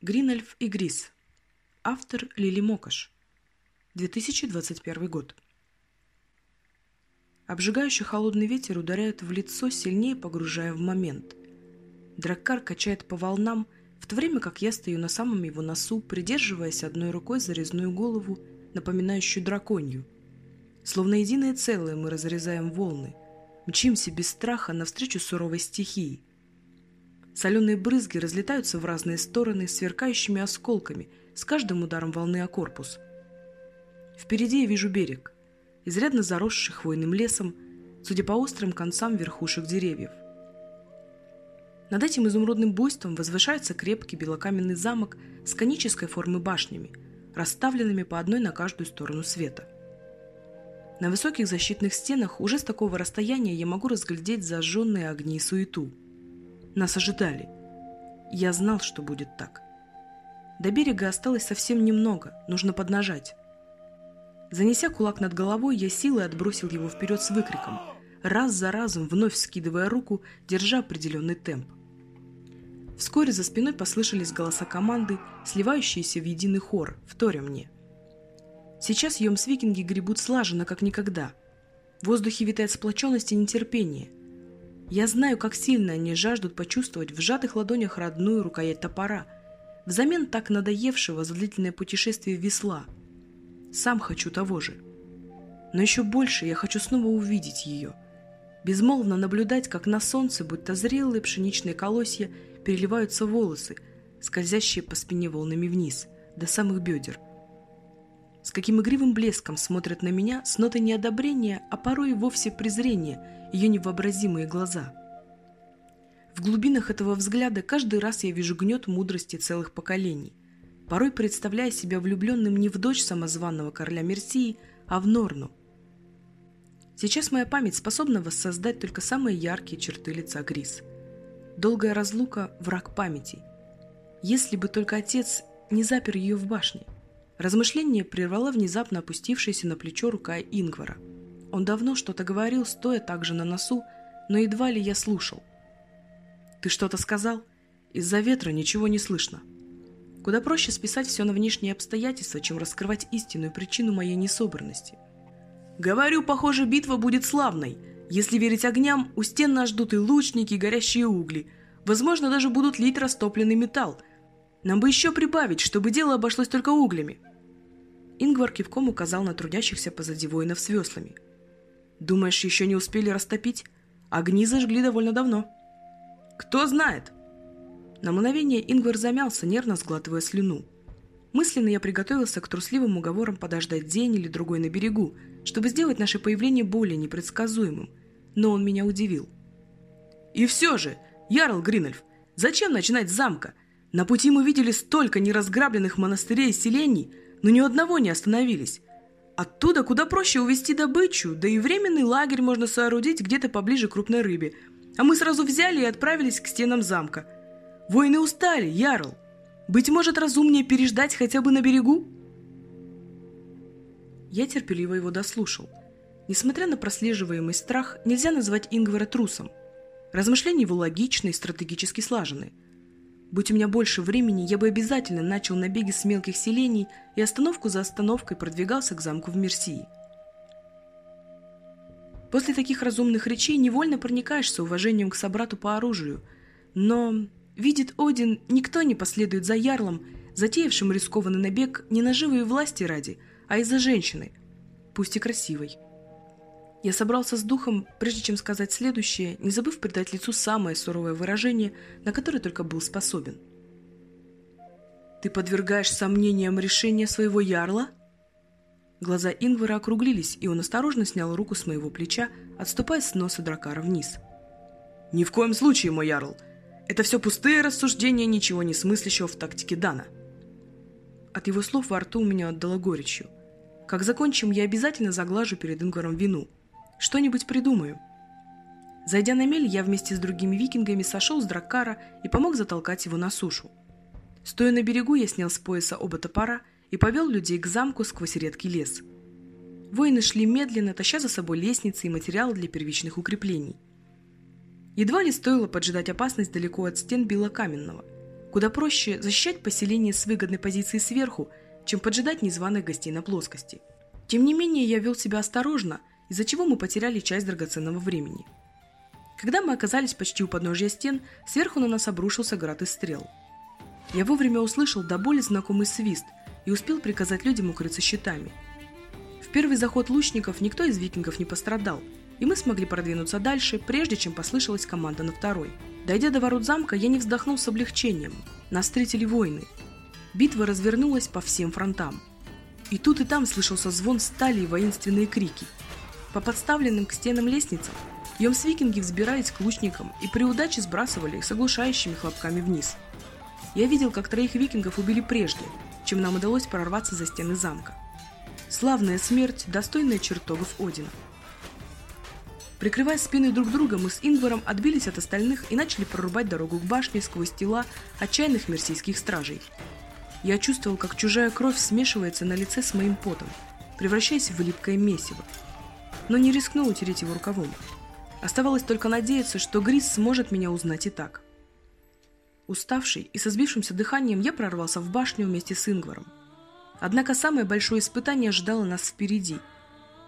Гринальф и Грис. Автор Лили Мокаш. 2021 год. Обжигающий холодный ветер ударяет в лицо, сильнее погружая в момент. Драккар качает по волнам, в то время как я стою на самом его носу, придерживаясь одной рукой за резную голову, напоминающую драконью. Словно единое целое мы разрезаем волны, мчимся без страха навстречу суровой стихии – Соленые брызги разлетаются в разные стороны сверкающими осколками с каждым ударом волны о корпус. Впереди я вижу берег, изрядно заросший хвойным лесом, судя по острым концам верхушек деревьев. Над этим изумрудным буйством возвышается крепкий белокаменный замок с конической формы башнями, расставленными по одной на каждую сторону света. На высоких защитных стенах уже с такого расстояния я могу разглядеть зажженные огни и суету – нас ожидали. Я знал, что будет так. До берега осталось совсем немного, нужно поднажать. Занеся кулак над головой, я силой отбросил его вперед с выкриком, раз за разом вновь скидывая руку, держа определенный темп. Вскоре за спиной послышались голоса команды, сливающиеся в единый хор, вторя мне. Сейчас йомс-викинги гребут слаженно, как никогда. В воздухе витает сплоченность и нетерпение. Я знаю, как сильно они жаждут почувствовать в сжатых ладонях родную рукоять топора, взамен так надоевшего за длительное путешествие весла. Сам хочу того же. Но еще больше я хочу снова увидеть ее. Безмолвно наблюдать, как на солнце, будто зрелые пшеничные колосья, переливаются волосы, скользящие по спине волнами вниз, до самых бедер. С каким игривым блеском смотрят на меня с нотой неодобрения, а порой и вовсе презрения – ее невообразимые глаза. В глубинах этого взгляда каждый раз я вижу гнет мудрости целых поколений, порой представляя себя влюбленным не в дочь самозванного короля Мерсии, а в Норну. Сейчас моя память способна воссоздать только самые яркие черты лица Грис. Долгая разлука – враг памяти. Если бы только отец не запер ее в башне. Размышление прервала внезапно опустившаяся на плечо рука Ингвара – он давно что-то говорил, стоя также на носу, но едва ли я слушал. «Ты что-то сказал? Из-за ветра ничего не слышно». Куда проще списать все на внешние обстоятельства, чем раскрывать истинную причину моей несобранности. «Говорю, похоже, битва будет славной. Если верить огням, у стен нас ждут и лучники, и горящие угли. Возможно, даже будут лить растопленный металл. Нам бы еще прибавить, чтобы дело обошлось только углями». Ингвар кивком указал на трудящихся позади воинов с веслами – Думаешь, еще не успели растопить? Огни зажгли довольно давно. Кто знает? На мгновение Ингвар замялся, нервно сглатывая слюну. Мысленно я приготовился к трусливым уговорам подождать день или другой на берегу, чтобы сделать наше появление более непредсказуемым. Но он меня удивил. «И все же, Ярл Гринельф, зачем начинать с замка? На пути мы видели столько неразграбленных монастырей и селений, но ни одного не остановились. Оттуда куда проще увезти добычу, да и временный лагерь можно соорудить где-то поближе к крупной рыбе. А мы сразу взяли и отправились к стенам замка. Воины устали, Ярл. Быть может, разумнее переждать хотя бы на берегу? Я терпеливо его дослушал. Несмотря на прослеживаемый страх, нельзя назвать Ингвара трусом. Размышления его логичны и стратегически слажены – Будь у меня больше времени, я бы обязательно начал набеги с мелких селений и остановку за остановкой продвигался к замку в Мерсии. После таких разумных речей невольно проникаешься уважением к собрату по оружию, но, видит Один, никто не последует за ярлом, затеявшим рискованный набег не наживые власти ради, а из-за женщины, пусть и красивой. Я собрался с духом, прежде чем сказать следующее, не забыв придать лицу самое суровое выражение, на которое только был способен. «Ты подвергаешь сомнениям решение своего ярла?» Глаза Ингвара округлились, и он осторожно снял руку с моего плеча, отступая с носа дракара вниз. «Ни в коем случае, мой ярл! Это все пустые рассуждения ничего не смыслящего в тактике Дана!» От его слов во рту у меня отдало горечью. Как закончим, я обязательно заглажу перед Ингваром вину – что-нибудь придумаю. Зайдя на мель, я вместе с другими викингами сошел с драккара и помог затолкать его на сушу. Стоя на берегу, я снял с пояса оба топора и повел людей к замку сквозь редкий лес. Воины шли медленно, таща за собой лестницы и материалы для первичных укреплений. Едва ли стоило поджидать опасность далеко от стен Белокаменного. Куда проще защищать поселение с выгодной позиции сверху, чем поджидать незваных гостей на плоскости. Тем не менее, я вел себя осторожно, из-за чего мы потеряли часть драгоценного времени. Когда мы оказались почти у подножья стен, сверху на нас обрушился град из стрел. Я вовремя услышал до боли знакомый свист и успел приказать людям укрыться щитами. В первый заход лучников никто из викингов не пострадал, и мы смогли продвинуться дальше, прежде чем послышалась команда на второй. Дойдя до ворот замка, я не вздохнул с облегчением. Нас встретили воины. Битва развернулась по всем фронтам. И тут и там слышался звон стали и воинственные крики. По подставленным к стенам лестницам Йомс-викинги взбирались к лучникам и при удаче сбрасывали их с оглушающими хлопками вниз. Я видел, как троих викингов убили прежде, чем нам удалось прорваться за стены замка. Славная смерть, достойная чертогов Одина. Прикрывая спины друг друга, мы с Ингваром отбились от остальных и начали прорубать дорогу к башне сквозь тела отчаянных мерсийских стражей. Я чувствовал, как чужая кровь смешивается на лице с моим потом, превращаясь в липкое месиво. Но не рискнул утереть его рукавом. Оставалось только надеяться, что Грис сможет меня узнать и так. Уставший и со сбившимся дыханием я прорвался в башню вместе с Ингваром. Однако самое большое испытание ожидало нас впереди.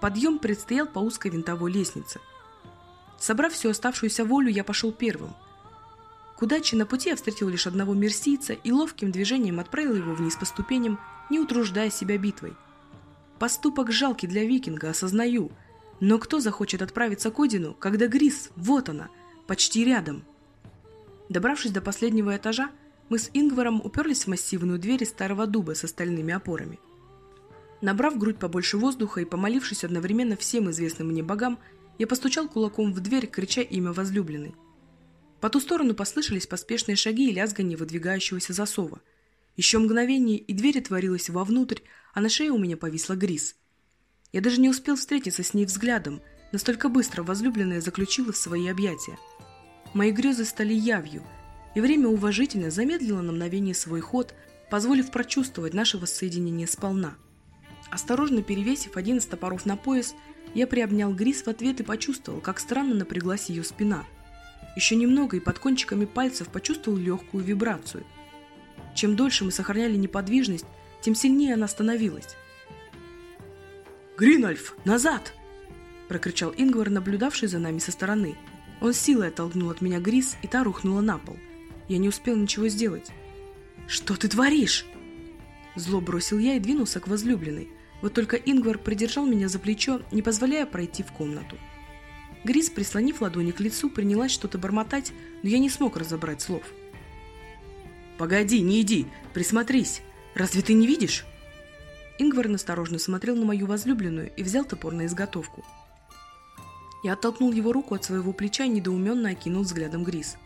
Подъем предстоял по узкой винтовой лестнице. Собрав всю оставшуюся волю, я пошел первым. К удаче на пути я встретил лишь одного мерсийца и ловким движением отправил его вниз по ступеням, не утруждая себя битвой. Поступок жалкий для викинга, осознаю – но кто захочет отправиться к Одину, когда Грис, вот она, почти рядом? Добравшись до последнего этажа, мы с Ингваром уперлись в массивную дверь из старого дуба с остальными опорами. Набрав грудь побольше воздуха и помолившись одновременно всем известным мне богам, я постучал кулаком в дверь, крича имя возлюбленной. По ту сторону послышались поспешные шаги и лязганье выдвигающегося засова. Еще мгновение, и дверь отворилась вовнутрь, а на шее у меня повисла Грис – я даже не успел встретиться с ней взглядом, настолько быстро возлюбленная заключила в свои объятия. Мои грезы стали явью, и время уважительно замедлило на мгновение свой ход, позволив прочувствовать наше воссоединение сполна. Осторожно перевесив один из топоров на пояс, я приобнял Грис в ответ и почувствовал, как странно напряглась ее спина. Еще немного и под кончиками пальцев почувствовал легкую вибрацию. Чем дольше мы сохраняли неподвижность, тем сильнее она становилась. «Гринальф, назад!» – прокричал Ингвар, наблюдавший за нами со стороны. Он силой оттолкнул от меня Грис, и та рухнула на пол. Я не успел ничего сделать. «Что ты творишь?» Зло бросил я и двинулся к возлюбленной. Вот только Ингвар придержал меня за плечо, не позволяя пройти в комнату. Грис, прислонив ладони к лицу, принялась что-то бормотать, но я не смог разобрать слов. «Погоди, не иди, присмотрись. Разве ты не видишь?» Ингвар осторожно смотрел на мою возлюбленную и взял топор на изготовку. Я оттолкнул его руку от своего плеча и недоуменно окинул взглядом Грис.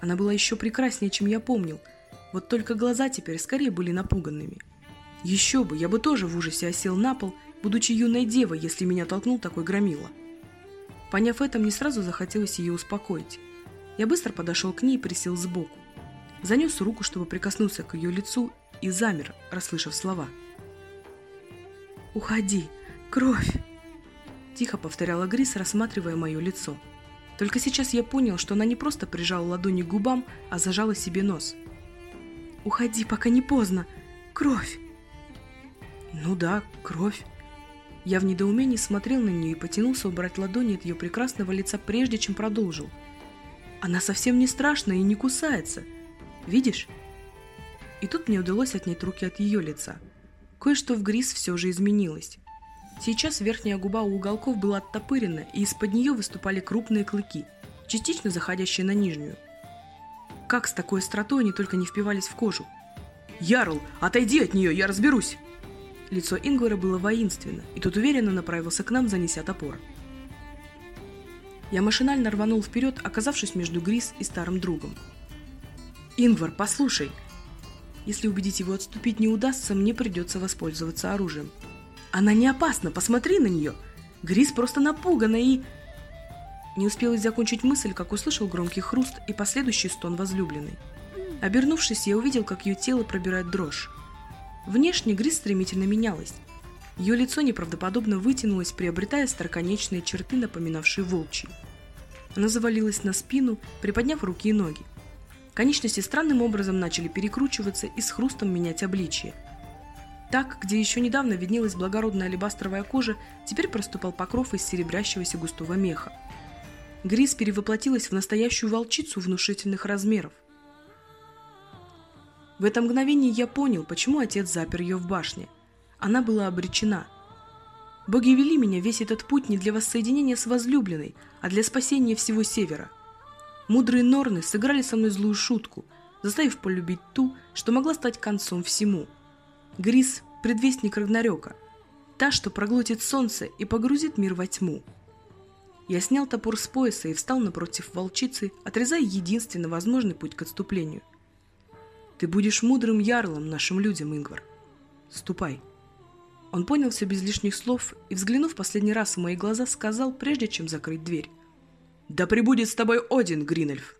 Она была еще прекраснее, чем я помнил, вот только глаза теперь скорее были напуганными. Еще бы, я бы тоже в ужасе осел на пол, будучи юной девой, если меня толкнул такой громила. Поняв это, мне сразу захотелось ее успокоить. Я быстро подошел к ней и присел сбоку. Занес руку, чтобы прикоснуться к ее лицу, и замер, расслышав слова – «Уходи! Кровь!» Тихо повторяла Грис, рассматривая мое лицо. Только сейчас я понял, что она не просто прижала ладони к губам, а зажала себе нос. «Уходи, пока не поздно! Кровь!» «Ну да, кровь!» Я в недоумении смотрел на нее и потянулся убрать ладони от ее прекрасного лица, прежде чем продолжил. «Она совсем не страшная и не кусается. Видишь?» И тут мне удалось отнять руки от ее лица – Кое-что в Грис все же изменилось. Сейчас верхняя губа у уголков была оттопырена, и из-под нее выступали крупные клыки, частично заходящие на нижнюю. Как с такой остротой они только не впивались в кожу? «Ярл, отойди от нее, я разберусь!» Лицо Ингвара было воинственно, и тот уверенно направился к нам, занеся топор. Я машинально рванул вперед, оказавшись между Грис и старым другом. «Ингвар, послушай!» Если убедить его отступить не удастся, мне придется воспользоваться оружием. Она не опасна, посмотри на нее. Грис просто напугана и... Не успел я закончить мысль, как услышал громкий хруст и последующий стон возлюбленной. Обернувшись, я увидел, как ее тело пробирает дрожь. Внешне Грис стремительно менялась. Ее лицо неправдоподобно вытянулось, приобретая староконечные черты, напоминавшие волчьи. Она завалилась на спину, приподняв руки и ноги. Конечности странным образом начали перекручиваться и с хрустом менять обличие. Так, где еще недавно виднелась благородная алебастровая кожа, теперь проступал покров из серебрящегося густого меха. Грис перевоплотилась в настоящую волчицу внушительных размеров. В это мгновение я понял, почему отец запер ее в башне. Она была обречена. Боги вели меня весь этот путь не для воссоединения с возлюбленной, а для спасения всего Севера. Мудрые Норны сыграли со мной злую шутку, заставив полюбить ту, что могла стать концом всему. Грис – предвестник Рагнарёка, та, что проглотит солнце и погрузит мир во тьму. Я снял топор с пояса и встал напротив волчицы, отрезая единственно возможный путь к отступлению – ты будешь мудрым ярлом нашим людям, Ингвар. Ступай. Он понял все без лишних слов и, взглянув последний раз в мои глаза, сказал, прежде чем закрыть дверь. «Да пребудет с тобой Один, Гринельф!»